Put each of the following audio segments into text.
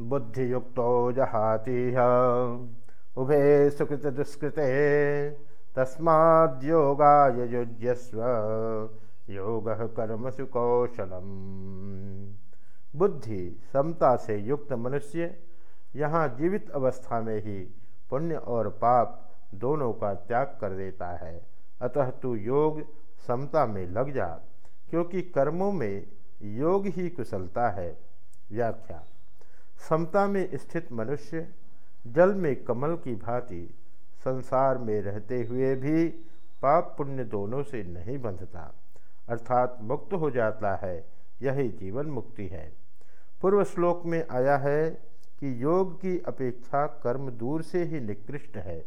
बुद्धियुक्तो जहातीह उभे सुकृत दुष्कृते, तस्माद्योगाय युज्यस्व। योग कर्म सुकौशलम। बुद्धि समता से युक्त मनुष्य यहाँ जीवित अवस्था में ही पुण्य और पाप दोनों का त्याग कर देता है। अतः तू योग समता में लग जा, क्योंकि कर्मों में योग ही कुशलता है। व्याख्या। समता में स्थित मनुष्य, जल में कमल की भांति, संसार में रहते हुए भी पाप पुण्य दोनों से नहीं बंधता, अर्थात मुक्त हो जाता है, यही जीवन मुक्ति है। पूर्व श्लोक में आया है कि योग की अपेक्षा कर्म दूर से ही निकृष्ट है,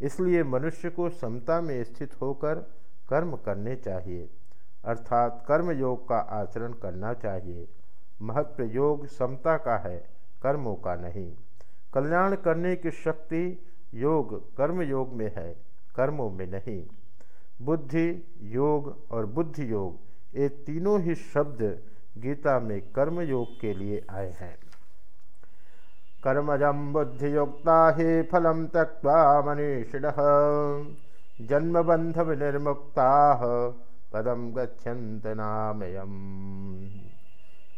इसलिए मनुष्य को समता में स्थित होकर कर्म करने चाहिए, अर्थात कर्म योग का आचरण करना चाहिए। महत्व योग समता का है, कर्मों का नहीं। कल्याण करने की शक्ति योग कर्म योग में है, कर्मों में नहीं। बुद्धि, योग और बुद्धि योग ये तीनों ही शब्द गीता में कर्म योग के लिए आए हैं। कर्मजम बुद्धियुक्ता ही फलम त्यक्ता मनीषिण। जन्मबंध विनिर्मुक्ता पदम गच्छन्त नामयम।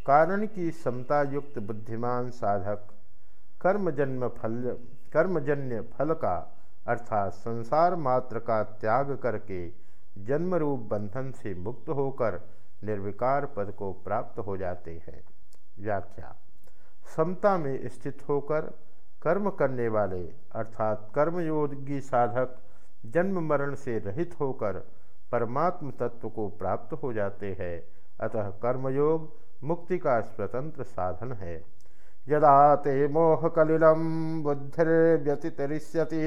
कारण की समता युक्त बुद्धिमान साधक कर्म जन्म फल, कर्मजन्य फल का, अर्थात संसार मात्र का त्याग करके जन्म रूप बंधन से मुक्त होकर निर्विकार पद को प्राप्त हो जाते हैं। व्याख्या। समता में स्थित होकर कर्म करने वाले, अर्थात कर्मयोगी साधक, जन्म मरण से रहित होकर परमात्म तत्व को प्राप्त हो जाते हैं। अतः कर्मयोग मुक्ति का स्वतंत्र साधन है। यदा ते मोह कलिलम बुद्धिर्व्यतितरिष्यति,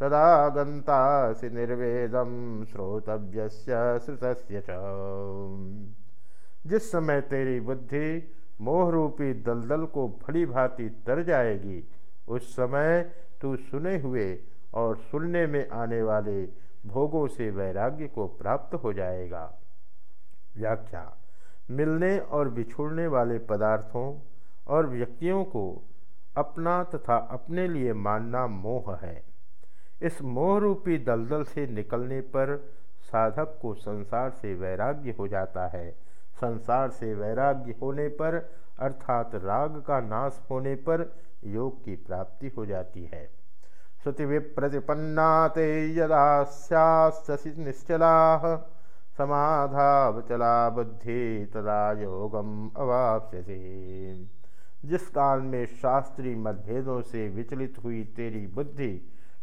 तदा गंतासि निर्वेदम श्रोतव्य श्रुत जिस समय तेरी बुद्धि मोह रूपी दलदल को भली भांति तर जाएगी, उस समय तू सुने हुए और सुनने में आने वाले भोगों से वैराग्य को प्राप्त हो जाएगा। व्याख्या। मिलने और बिछुड़ने वाले पदार्थों और व्यक्तियों को अपना तथा अपने लिए मानना मोह है। इस मोह रूपी दलदल से निकलने पर साधक को संसार से वैराग्य हो जाता है। संसार से वैराग्य होने पर, अर्थात राग का नाश होने पर, योग की प्राप्ति हो जाती है। श्रुति विप्रतिपन्ना ते यदा निश्चला समाधावचला बुद्धि तदा योगम अवाप्यसे जिस काल में शास्त्रीय मतभेदों से विचलित हुई तेरी बुद्धि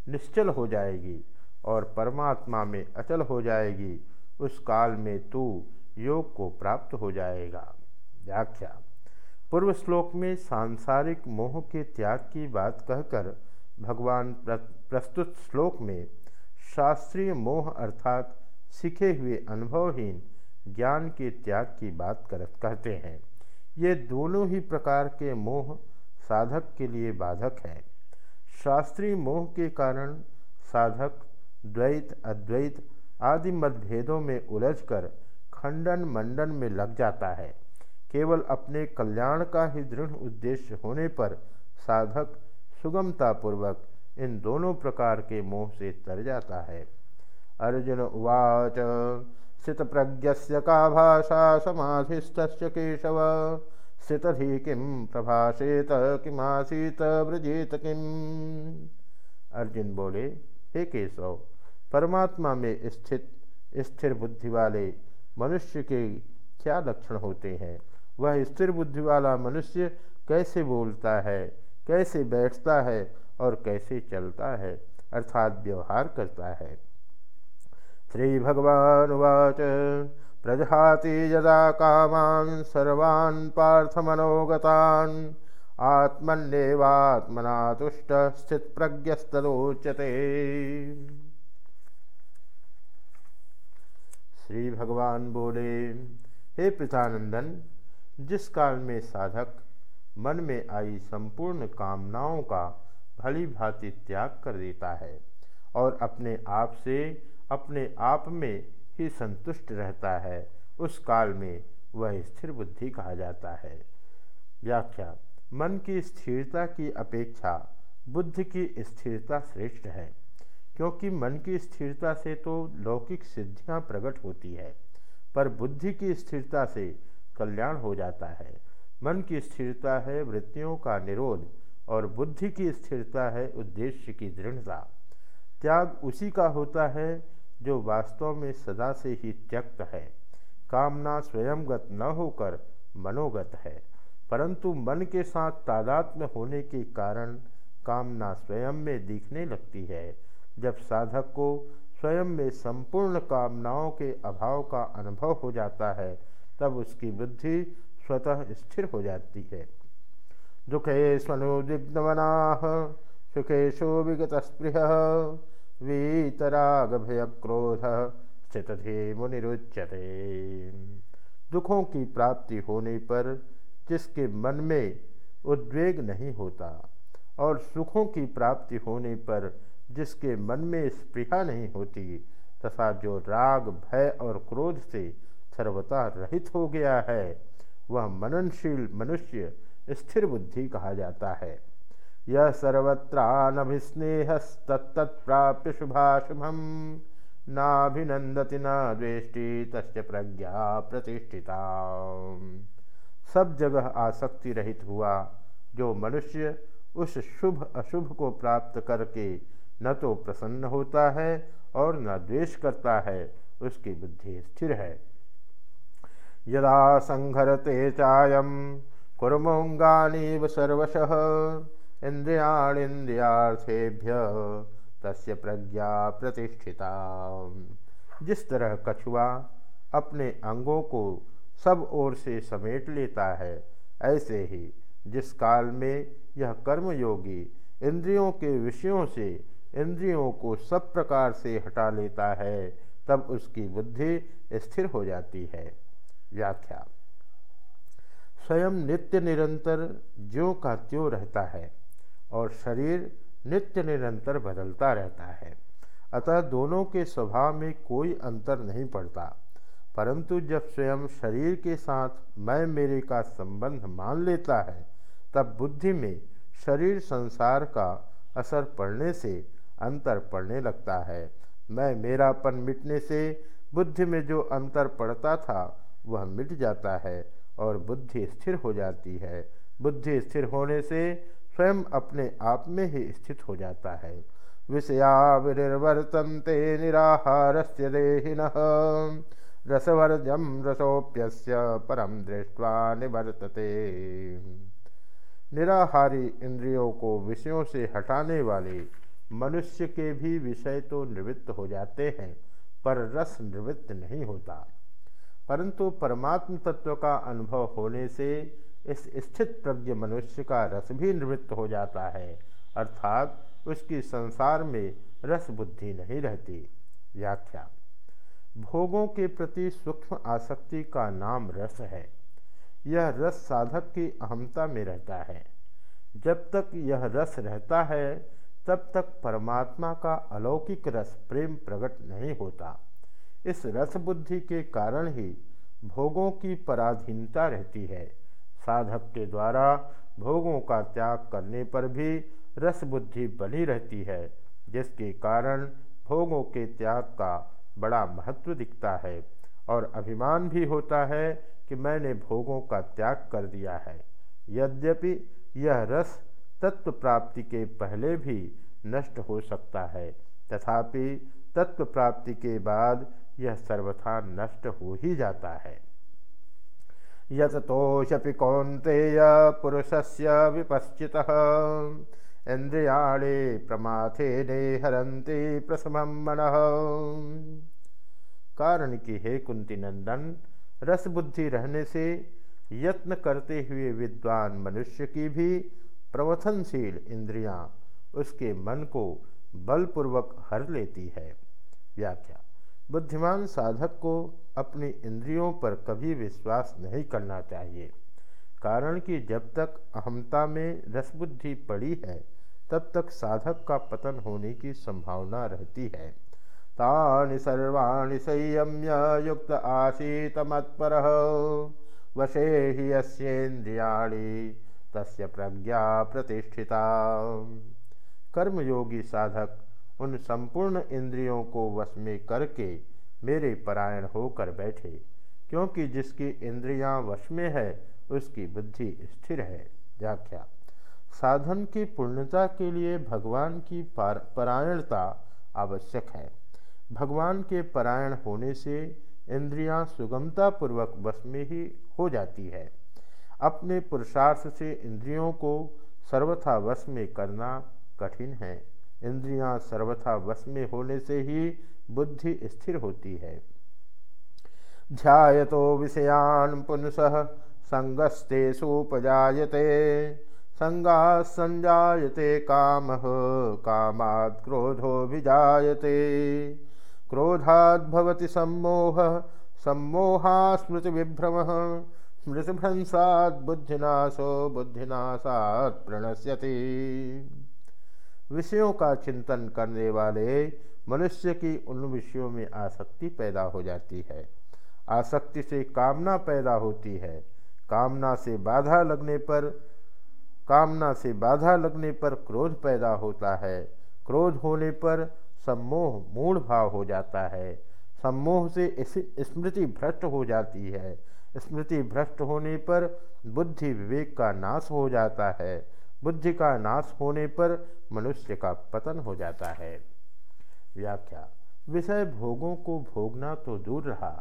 निश्चल हो जाएगी और परमात्मा में अचल हो जाएगी, उस काल में तू योग को प्राप्त हो जाएगा। व्याख्या। पूर्व श्लोक में सांसारिक मोह के त्याग की बात कहकर भगवान प्रस्तुत श्लोक में शास्त्रीय मोह अर्थात सीखे हुए अनुभवहीन, ज्ञान के त्याग की बात कर कहते हैं। ये दोनों ही प्रकार के मोह साधक के लिए बाधक है। शास्त्रीय मोह के कारण साधक, द्वैत, अद्वैत आदि मतभेदों में उलझकर खंडन मंडन में लग जाता है। केवल अपने कल्याण का ही दृढ़ उद्देश्य होने पर साधक सुगमतापूर्वक इन दोनों प्रकार के मोह से तर जाता है। अर्जुन उवाच। स्थित प्रज्ञ का भाषा समाधिस्त केशव? स्थितधि किम प्रभाषेत किमासीत व्रजेत किम? अर्जुन बोले, हे केशव, परमात्मा में स्थित स्थिर बुद्धि वाले मनुष्य के क्या लक्षण होते हैं? वह स्थिर बुद्धि वाला मनुष्य कैसे बोलता है, कैसे बैठता है और कैसे चलता है? अर्थात व्यवहार करता है। श्री भगवान वाच प्रजहाति यदा कामान सर्वान् पार्थमनोगतान्। आत्मन्यवात्मना तुष्ट स्थित प्रज्ञस्तोच्यते श्री भगवान बोले, हे पितानंदन, जिस काल में साधक मन में आई संपूर्ण कामनाओं का भली भांति त्याग कर देता है और अपने आप से अपने आप में ही संतुष्ट रहता है। उस काल में वह स्थिर बुद्धि कहा जाता है। व्याख्या, मन की स्थिरता की अपेक्षा बुद्धि की स्थिरता श्रेष्ठ है, क्योंकि मन की स्थिरता से तो लौकिक सिद्धियाँ प्रकट होती है, पर बुद्धि की स्थिरता से कल्याण हो जाता है। मन की स्थिरता है वृत्तियों का निरोध और बुद्धि की स्थिरता है उद्देश्य की दृढ़ता। त्याग उसी का होता है जो वास्तव में सदा से ही त्यक्त है। कामना स्वयंगत न होकर मनोगत है। परंतु मन के साथ तादात्म्य होने के कारण कामना स्वयं में दिखने लगती है। जब साधक को स्वयं में संपूर्ण कामनाओं के अभाव का अनुभव हो जाता है, तब उसकी बुद्धि स्वतः स्थिर हो जाती है। दुखे स्वनुदिग्नवना सुखेशो विगत स्पृह वीतराग भय क्रोध स्थितधे मुनिरुच्यते दुखों की प्राप्ति होने पर जिसके मन में उद्वेग नहीं होता और सुखों की प्राप्ति होने पर जिसके मन में स्पृहा नहीं होती, तथा जो राग, भय और क्रोध से सर्वता रहित हो गया है, वह मननशील मनुष्य स्थिर बुद्धि कहा जाता है। यह सर्वत्रानभिस्नेहस्तत्प्राप्य शुभाशुभम नाभिनंदति न द्वेष्टि तस् प्रज्ञा प्रतिष्ठिता। सब जगह आसक्ति रहित हुआ, जो मनुष्य उस शुभ अशुभ को प्राप्त करके न तो प्रसन्न होता है और न द्वेष करता है, उसकी बुद्धि स्थिर है। यदा संघरते चायम कुरमोंगानीव सर्वश। इंद्रियाणिंद्रियार्थेभ्य तस्य प्रज्ञा प्रतिष्ठिता। जिस तरह कछुआ अपने अंगों को सब ओर से समेट लेता है, ऐसे ही जिस काल में यह कर्मयोगी इंद्रियों के विषयों से इंद्रियों को सब प्रकार से हटा लेता है, तब उसकी बुद्धि स्थिर हो जाती है। व्याख्या। स्वयं नित्य निरंतर ज्यों का त्यों रहता है और शरीर नित्य निरंतर बदलता रहता है। अतः दोनों के स्वभाव में कोई अंतर नहीं पड़ता। परंतु जब स्वयं शरीर के साथ मैं मेरे का संबंध मान लेता है, तब बुद्धि में शरीर संसार का असर पड़ने से अंतर पड़ने लगता है। मैं मेरापन मिटने से बुद्धि में जो अंतर पड़ता था, वह मिट जाता है और बुद्धि स्थिर हो जाती है। बुद्धि स्थिर होने से स्वयं अपने आप में ही स्थित हो जाता है। विषया विनिर्वर्तन्ते निराहार से देहिन। रसवर्जम रसोप्यस्य परम दृष्टवा निवर्तते। निराहारी इंद्रियों को विषयों से हटाने वाले मनुष्य के भी विषय तो निवृत्त हो जाते हैं, पर रस निवृत्त नहीं होता। परंतु परमात्म तत्व का अनुभव होने से इस स्थित प्रज्ञ मनुष्य का रस भी निवृत्त हो जाता है, अर्थात उसकी संसार में रस बुद्धि नहीं रहती। व्याख्या, भोगों के प्रति सूक्ष्म आसक्ति का नाम रस है। यह रस साधक की अहमता में रहता है। जब तक यह रस रहता है, तब तक परमात्मा का अलौकिक रस प्रेम प्रकट नहीं होता। इस रस बुद्धि के कारण ही भोगों की पराधीनता रहती है। साधक के द्वारा भोगों का त्याग करने पर भी रस बुद्धि बनी रहती है, जिसके कारण भोगों के त्याग का बड़ा महत्व दिखता है और अभिमान भी होता है कि मैंने भोगों का त्याग कर दिया है। यद्यपि यह रस तत्व प्राप्ति के पहले भी नष्ट हो सकता है, तथापि तत्व प्राप्ति के बाद यह सर्वथा नष्ट हो ही जाता है। यतोषपि कौंतेय पुरुषस्य विपश्चित। प्रमाथे ने हरंती प्रसम मन। कारण कि हे कुंती नंदन रस बुद्धि रहने से यत्न करते हुए विद्वान मनुष्य की भी प्रवथनशील इंद्रियाँ उसके मन को बलपूर्वक हर लेती है। व्याख्या। बुद्धिमान साधक को अपनी इंद्रियों पर कभी विश्वास नहीं करना चाहिए। कारण कि जब तक अहमता में रसबुद्धि पड़ी है, तब तक साधक का पतन होने की संभावना रहती है। तानि सर्वाणि संयम्य युक्त आसीत मत्पर, वशे ही यस्येन्द्रियाणि तस्य प्रज्ञा प्रतिष्ठिता। कर्मयोगी साधक उन संपूर्ण इंद्रियों को वश में करके मेरे परायण होकर बैठे, क्योंकि जिसकी इंद्रियाँ वश में है, उसकी बुद्धि स्थिर है। व्याख्या। साधन की पूर्णता के लिए भगवान की परायणता आवश्यक है। भगवान के परायण होने से इंद्रियाँ सुगमता पूर्वक वश में ही हो जाती है। अपने पुरुषार्थ से इंद्रियों को सर्वथा वश में करना कठिन है। इंद्रियाँ सर्वथा वश में होने से ही बुद्धि स्थिर होती है। ध्यायतो विषयान पुनसः संगस्तेषुपजायते संगा संजायते काम, कामात् क्रोधो विजायते क्रोधाद्भवति सम्मोह सम्मोहा स्मृति विभ्रम स्मृतिभ्रंसात् बुद्धिनाशो, बुद्धिनाशात् प्रणश्यति। विषयों का चिंतन करने वाले मनुष्य की उन विषयों में आसक्ति पैदा हो जाती है। आसक्ति से कामना पैदा होती है। कामना से बाधा लगने पर, कामना से बाधा लगने पर क्रोध पैदा होता है। क्रोध होने पर सम्मोह, मूढ़ भाव हो जाता है। सम्मोह से स्मृति भ्रष्ट हो जाती है। स्मृति भ्रष्ट होने पर बुद्धि विवेक का नाश हो जाता है। बुद्धि का नाश होने पर मनुष्य का पतन हो जाता है। व्याख्या, विषय भोगों को भोगना तो दूर रहा।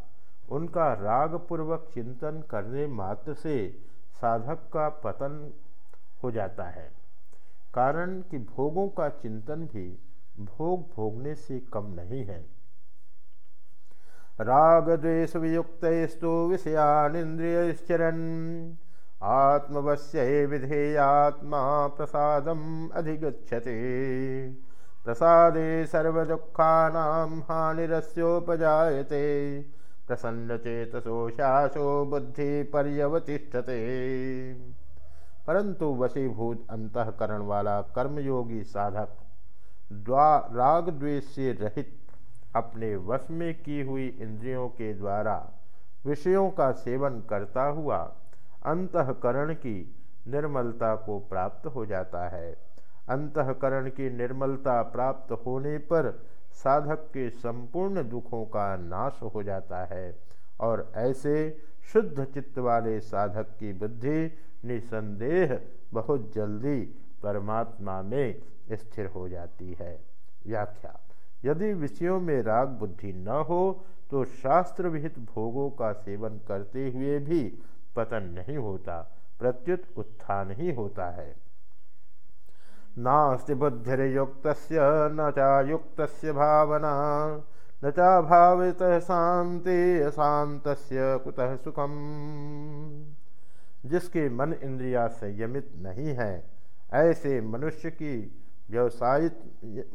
उनका राग पूर्वक चिंतन करने मात्र से साधक का पतन हो जाता है। कारण कि भोगों का चिंतन भी भोग भोगने से कम नहीं है। राग द्वेष वियुक्त विषयानिंद्रियश्चरन आत्मवश्य विधेयात्मा प्रसाद अधिगछते प्रसादे सर्वदुखानां हानिरस्योपजायते। प्रसन्नचेतसो बुद्धि पर्यवतिष्ठते परंतु वशीभूत अंतकरण वाला कर्मयोगी साधक राग द्वेष से रहित अपने वश में की हुई इंद्रियों के द्वारा विषयों का सेवन करता हुआ अंतकरण की निर्मलता को प्राप्त हो जाता है। अंतकरण की निर्मलता प्राप्त होने पर साधक के संपूर्ण दुखों का नाश हो जाता है और ऐसे शुद्ध चित्त वाले साधक की बुद्धि निसंदेह बहुत जल्दी परमात्मा में स्थिर हो जाती है। व्याख्या, यदि विषयों में राग बुद्धि न हो तो शास्त्र विहित भोगों का सेवन करते हुए भी पतन नहीं होता, प्रत्युत उत्थान ही होता है। नास्ति बुद्धिर्युक्त न चायुक्त भावना, न चा भावित शांति अशांत कुतः सुखम। जिसके मन इंद्रिया संयमित नहीं है, ऐसे मनुष्य की व्यवसायित,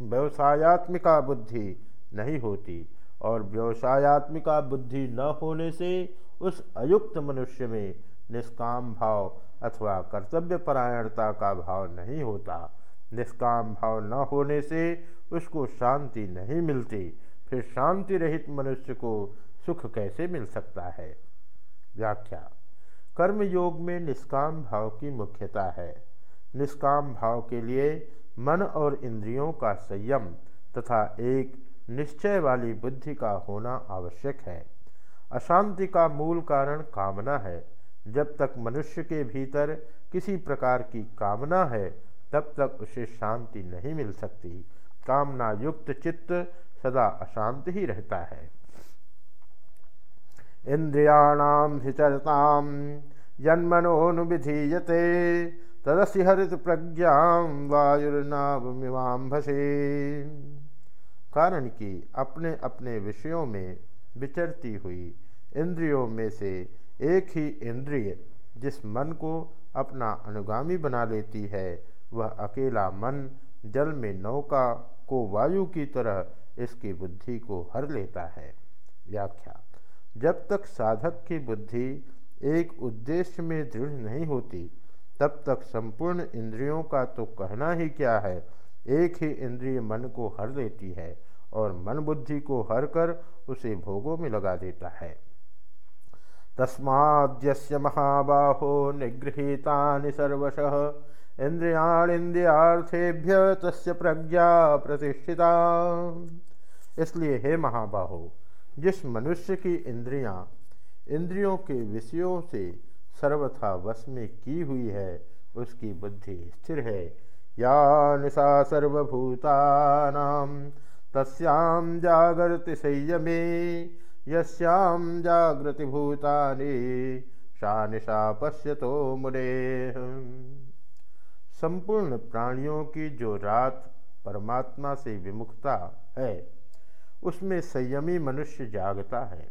व्यवसायत्मिका बुद्धि नहीं होती और व्यवसायत्मिका बुद्धि न होने से उस अयुक्त मनुष्य में निष्काम भाव अथवा कर्तव्य परायणता का भाव नहीं होता। निष्काम भाव न होने से उसको शांति नहीं मिलती। फिर शांति रहित मनुष्य को सुख कैसे मिल सकता है? व्याख्या। कर्म योग में निष्काम भाव की मुख्यता है। निष्काम भाव के लिए मन और इंद्रियों का संयम तथा एक निश्चय वाली बुद्धि का होना आवश्यक है। अशांति का मूल कारण कामना है। जब तक मनुष्य के भीतर किसी प्रकार की कामना है, तब तक उसे शांति नहीं मिल सकती। कामना युक्त चित्त सदा अशांत ही रहता है। इंद्रियाणाम हिचरताम जन्मनोनुविधीयते तदसि हरित प्रज्ञा वायुर्नावमिवाम्भसे कारण कि अपने अपने विषयों में विचरती हुई इंद्रियों में से एक ही इंद्रिय जिस मन को अपना अनुगामी बना लेती है, वह अकेला मन जल में नौका को वायु की तरह इसकी बुद्धि को हर लेता है। व्याख्या। जब तक साधक की बुद्धि एक उद्देश्य में दृढ़ नहीं होती, तब तक संपूर्ण इंद्रियों का तो कहना ही क्या है, एक ही इंद्रिय मन को हर लेती है और मन बुद्धि को हर कर उसे भोगों में लगा देता है। तस्माद्यस्य महाबाहो निगृहीता सर्वशः। इंद्रियाणिंद्रियार्थेभ्य तस्य प्रज्ञा प्रतिष्ठिता। इसलिए हे महाबाहो, जिस मनुष्य की इंद्रियाँ, इंद्रियों के विषयों से सर्वथा वश में की हुई है, उसकी बुद्धि स्थिर है। या निशा सर्वभूतानाम तस्याम जागृति संयमे। यस्याम निशा पश्यतो मुरे संपूर्ण प्राणियों की जो रात परमात्मा से विमुखता है, उसमें संयमी मनुष्य जागता है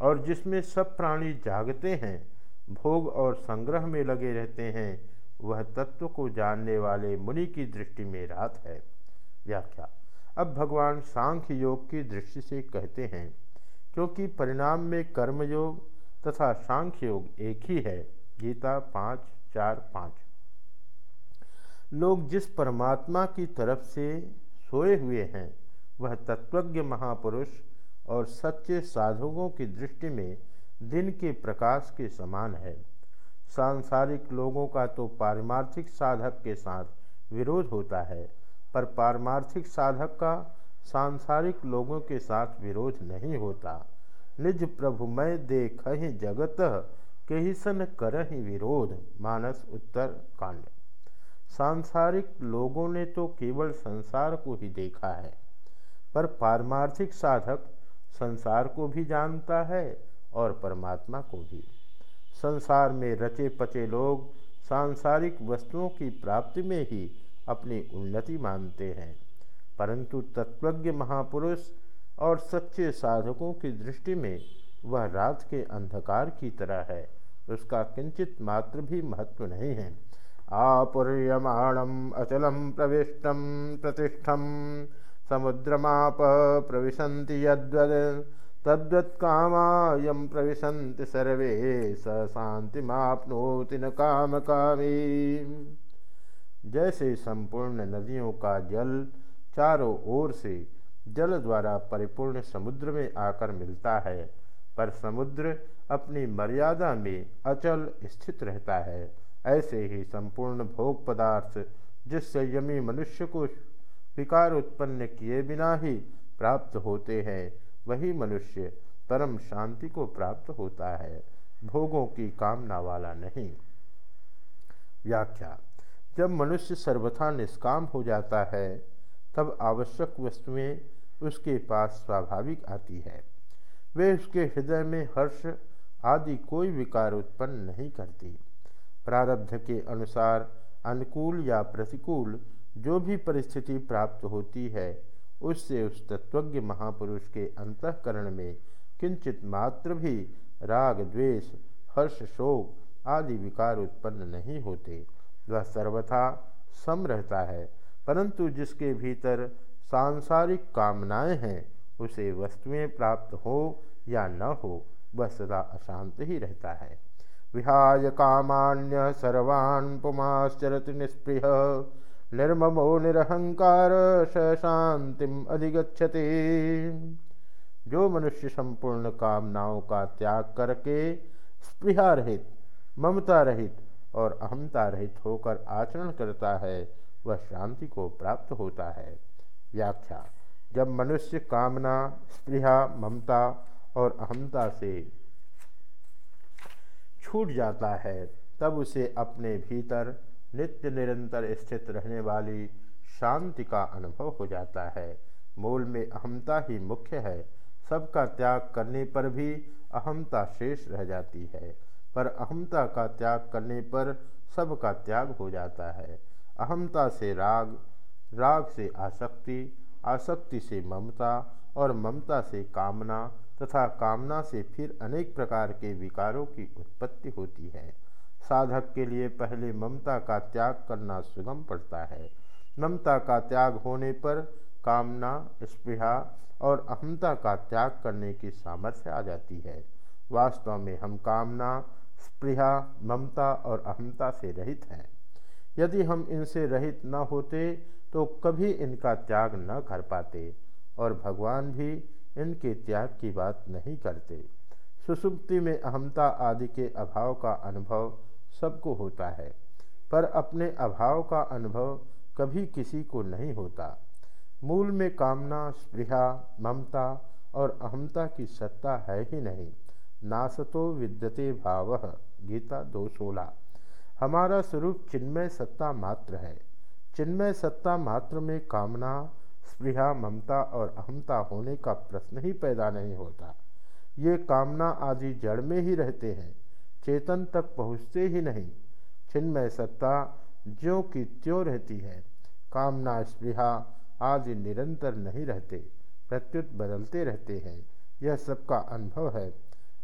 और जिसमें सब प्राणी जागते हैं, भोग और संग्रह में लगे रहते हैं, वह तत्व को जानने वाले मुनि की दृष्टि में रात है। व्याख्या। अब भगवान सांख्य योग की दृष्टि से कहते हैं क्योंकि परिणाम में कर्मयोग तथा सांख्य योग एक ही है। गीता पाँच, चार, पाँच। लोग जिस परमात्मा की तरफ़ से सोए हुए हैं, वह तत्वज्ञ महापुरुष और सच्चे साधकों की दृष्टि में दिन के प्रकाश के समान है। सांसारिक लोगों का तो पारमार्थिक साधक के साथ विरोध होता है, पर पारमार्थिक साधक का सांसारिक लोगों के साथ विरोध नहीं होता। निज प्रभु मैं देख जगत के ही सन कर ही विरोध। मानस उत्तर कांड। सांसारिक लोगों ने तो केवल संसार को ही देखा है, पर पारमार्थिक साधक संसार को भी जानता है और परमात्मा को भी। संसार में रचे पचे लोग सांसारिक वस्तुओं की प्राप्ति में ही अपनी उन्नति मानते हैं। परंतु तत्वज्ञ महापुरुष और सच्चे साधकों की दृष्टि में वह रात के अंधकार की तरह है। उसका किंचित मात्र भी महत्व नहीं है। आपुर्यमाणम अचलम प्रविष्टम प्रतिष्ठम समुद्रमाप प्रविशन्ति यद्वद्। तद्वत्कामायं प्रविशन्ति सर्वे। स शांतिमापनोति न काम कामी जैसे संपूर्ण नदियों का जल चारों ओर से जल द्वारा परिपूर्ण समुद्र में आकर मिलता है, पर समुद्र अपनी मर्यादा में अचल स्थित रहता है। ऐसे ही संपूर्ण भोग पदार्थ जिस संयमी मनुष्य को विकार उत्पन्न किए बिना ही प्राप्त होते हैं, वही मनुष्य परम शांति को प्राप्त होता है, भोगों की कामना वाला नहीं। व्याख्या, जब मनुष्य सर्वथा निष्काम हो जाता है तब आवश्यक वस्तुएँ उसके पास स्वाभाविक आती है। वे उसके हृदय में हर्ष आदि कोई विकार उत्पन्न नहीं करती। प्रारब्ध के अनुसार अनुकूल या प्रतिकूल जो भी परिस्थिति प्राप्त होती है, उससे उस तत्वज्ञ महापुरुष के अंतकरण में किंचित मात्र भी राग, द्वेष, हर्ष, शोक आदि विकार उत्पन्न नहीं होते। वह सर्वथा सम रहता है। परंतु जिसके भीतर सांसारिक कामनाएँ हैं, उसे वस्तुएँ प्राप्त हो या न हो, वह सदा अशांत ही रहता है। विहाय कामान्य सर्वान् पुमाश्चरति निष्पृह निर्ममो निरहंकार शांतिम अधिगछते जो मनुष्य संपूर्ण कामनाओं का त्याग करके स्पृहा रहित, ममता रहित और अहमता रहित होकर आचरण करता है वह शांति को प्राप्त होता है। व्याख्या, जब मनुष्य कामना, स्पृहा, ममता और अहमता से छूट जाता है, तब उसे अपने भीतर नित्य निरंतर स्थित रहने वाली शांति का अनुभव हो जाता है। मूल में अहमता ही मुख्य है। सबका त्याग करने पर भी अहमता शेष रह जाती है, पर अहमता का त्याग करने पर सबका त्याग हो जाता है। अहमता से राग राग से आसक्ति आसक्ति से ममता और ममता से कामना तथा कामना से फिर अनेक प्रकार के विकारों की उत्पत्ति होती है। साधक के लिए पहले ममता का त्याग करना सुगम पड़ता है। ममता का त्याग होने पर कामना, स्पृहा और अहमता का त्याग करने की सामर्थ्य आ जाती है। वास्तव में हम कामना, स्पृहा, ममता और अहमता से रहित हैं। यदि हम इनसे रहित न होते तो कभी इनका त्याग न कर पाते, और भगवान भी इनके त्याग की बात नहीं करते। सुसुप्ति में अहमता आदि के अभाव का अनुभव सबको होता है, पर अपने अभाव का अनुभव कभी किसी को नहीं होता। मूल में कामना, स्पृहा, ममता और अहमता की सत्ता है ही नहीं। नासतो विद्यते भाव गीता दो सोलह। हमारा स्वरूप चिन्मय सत्ता मात्र है। चिन्मय सत्ता मात्र में कामना, स्पृहा, ममता और अहमता होने का प्रश्न ही पैदा नहीं होता। ये कामना आदि जड़ में ही रहते हैं, चेतन तक पहुँचते ही नहीं। चिन्मय सत्ता ज्यों की त्यों रहती है, कामना, स्पृहा आदि निरंतर नहीं रहते, प्रत्युत बदलते रहते हैं। यह सबका अनुभव है।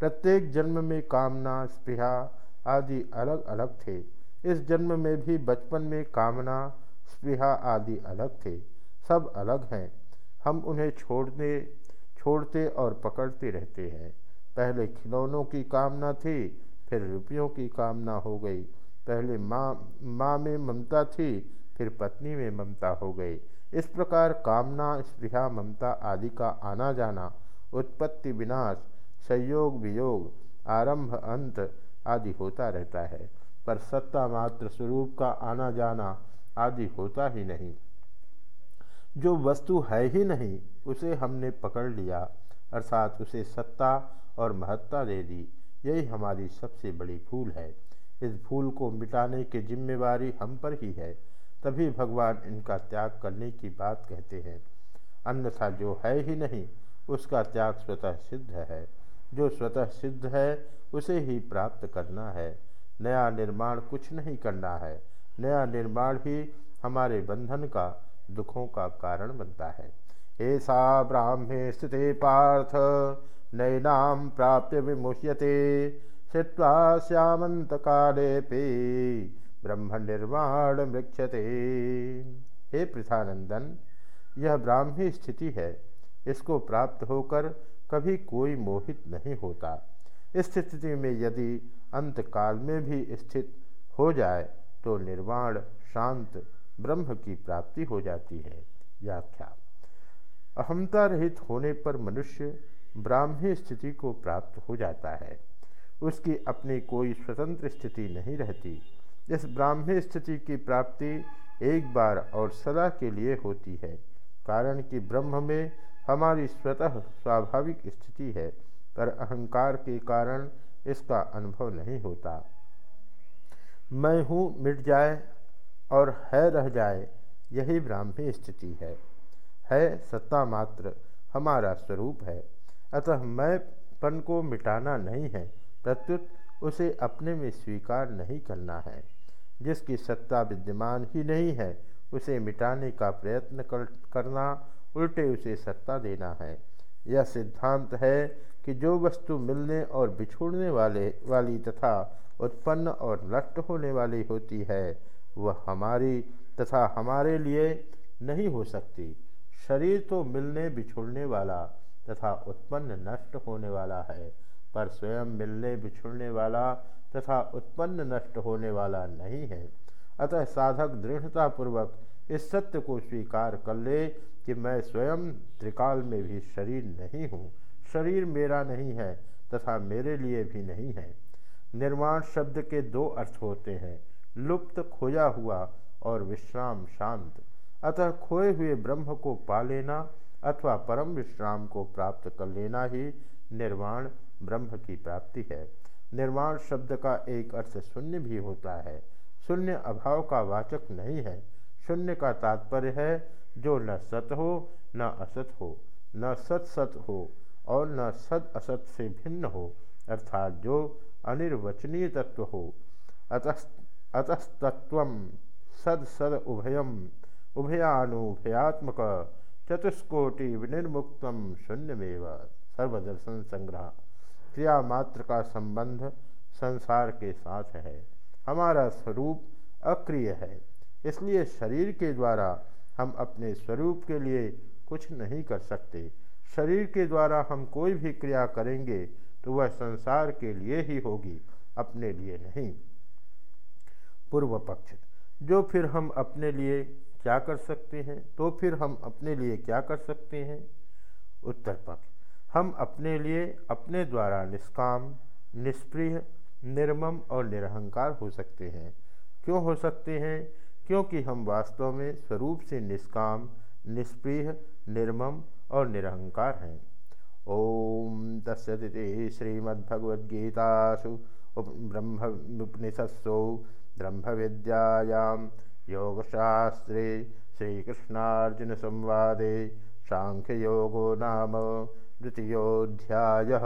प्रत्येक जन्म में कामना, स्पृहा आदि अलग अलग थे। इस जन्म में भी बचपन में कामना, स्पृहा आदि अलग थे। सब अलग हैं। हम उन्हें छोड़ने, छोड़ते और पकड़ते रहते हैं। पहले खिलौनों की कामना थी, फिर रुपयों की कामना हो गई। पहले माँ माँ में ममता थी, फिर पत्नी में ममता हो गई। इस प्रकार कामना, स्पृहा, ममता आदि का आना जाना उत्पत्ति, विनाश, संयोग, वियोग, आरंभ, अंत आदि होता रहता है, पर सत्ता मात्र स्वरूप का आना जाना आदि होता ही नहीं। जो वस्तु है ही नहीं, उसे हमने पकड़ लिया, अर्थात उसे सत्ता और महत्ता दे दी। यही हमारी सबसे बड़ी भूल है। इस भूल को मिटाने की जिम्मेवारी हम पर ही है। तभी भगवान इनका त्याग करने की बात कहते हैं। अन्यथा जो है ही नहीं, उसका त्याग स्वतः सिद्ध है। जो स्वतः सिद्ध है, उसे ही प्राप्त करना है। नया निर्माण कुछ नहीं करना है। नया निर्माण ही हमारे बंधन का, दुखों का कारण बनता है। ऐसा ब्राह्मे स्थित पार्थ नैनाम प्राप्य विमुह्यते। स्थित्वा श्यामंत काले पे ब्रह्म निर्माण मृक्षते। हे पृथानंदन, यह ब्राह्मी स्थिति है। इसको प्राप्त होकर कभी कोई मोहित नहीं होता। इस स्थिति में यदि अंत काल में भी स्थित हो जाए तो निर्वाण, शांत, ब्रह्म की प्राप्ति हो जाती है। व्याख्या। अहमता रहित होने पर मनुष्य ब्राह्मी स्थिति को प्राप्त हो जाता है। उसकी अपनी कोई स्वतंत्र स्थिति नहीं रहती। इस ब्राह्मी स्थिति की प्राप्ति एक बार और सदा के लिए होती है, कारण कि ब्रह्म में हमारी स्वतः स्वाभाविक स्थिति है पर अहंकार के कारण इसका अनुभव नहीं होता। मैं हूँ मिट जाए और है रह जाए यही ब्राह्मी स्थिति है। है सत्ता मात्र हमारा स्वरूप है। अतः मैं पन को मिटाना नहीं है प्रत्युत उसे अपने में स्वीकार नहीं करना है। जिसकी सत्ता विद्यमान ही नहीं है उसे मिटाने का प्रयत्न कर, करना उल्टे उसे सत्ता देना है। यह सिद्धांत है कि जो वस्तु मिलने और बिछोड़ने वाले, वाली तथा उत्पन्न और नष्ट होने वाली होती है, वह हमारी तथा हमारे लिए नहीं हो सकती। शरीर तो मिलने बिछुड़ने वाला तथा उत्पन्न नष्ट होने वाला है, पर स्वयं मिलने बिछुड़ने वाला तथा उत्पन्न नष्ट होने वाला नहीं है। अतः साधक दृढ़तापूर्वक इस सत्य को स्वीकार कर ले कि मैं स्वयं त्रिकाल में भी शरीर नहीं हूँ, शरीर मेरा नहीं है तथा मेरे लिए भी नहीं है। निर्माण शब्द के दो अर्थ होते हैं, लुप्त खोया हुआ और विश्राम शांत। अतः खोए हुए ब्रह्म को पा लेना अथवा परम विश्राम को प्राप्त कर लेना ही निर्वाण ब्रह्म की प्राप्ति है। निर्वाण शब्द का एक अर्थ शून्य भी होता है। शून्य अभाव का वाचक नहीं है। शून्य का तात्पर्य है जो न सत हो, न असत हो, न सत सत हो और न सद असत से भिन्न हो, अर्थात जो अनिर्वचनीय तत्व हो। अतस्तत्व सद सद उभयम उभयानुभयात्मक, चतुष्कोटि विनिर्मुक्त शून्यमेव। सर्वदर्शन संग्रह। क्रिया मात्र का संबंध संसार के साथ है। हमारा स्वरूप अक्रिय है। इसलिए शरीर के द्वारा हम अपने स्वरूप के लिए कुछ नहीं कर सकते। शरीर के द्वारा हम कोई भी क्रिया करेंगे तो वह संसार के लिए ही होगी, अपने लिए नहीं। पूर्व पक्ष, जो फिर हम अपने लिए क्या कर सकते हैं तो फिर हम अपने लिए क्या कर सकते हैं? उत्तर पक्ष, हम अपने लिए अपने द्वारा निष्काम, निष्प्रिय, निर्मम और निरहंकार हो सकते हैं। क्यों हो सकते हैं? क्योंकि हम वास्तव में स्वरूप से निष्काम, निष्प्रिय, निर्मम और निरहंकार हैं। ओम तस्ती श्रीमद्भगवद्गीतासु ब्रह्मोपनिषत्सु ब्रह्म विद्यायां योगशास्त्रे श्रीकृष्णार्जुन संवादे सांख्ययोगो नाम द्वितीयोऽध्यायः।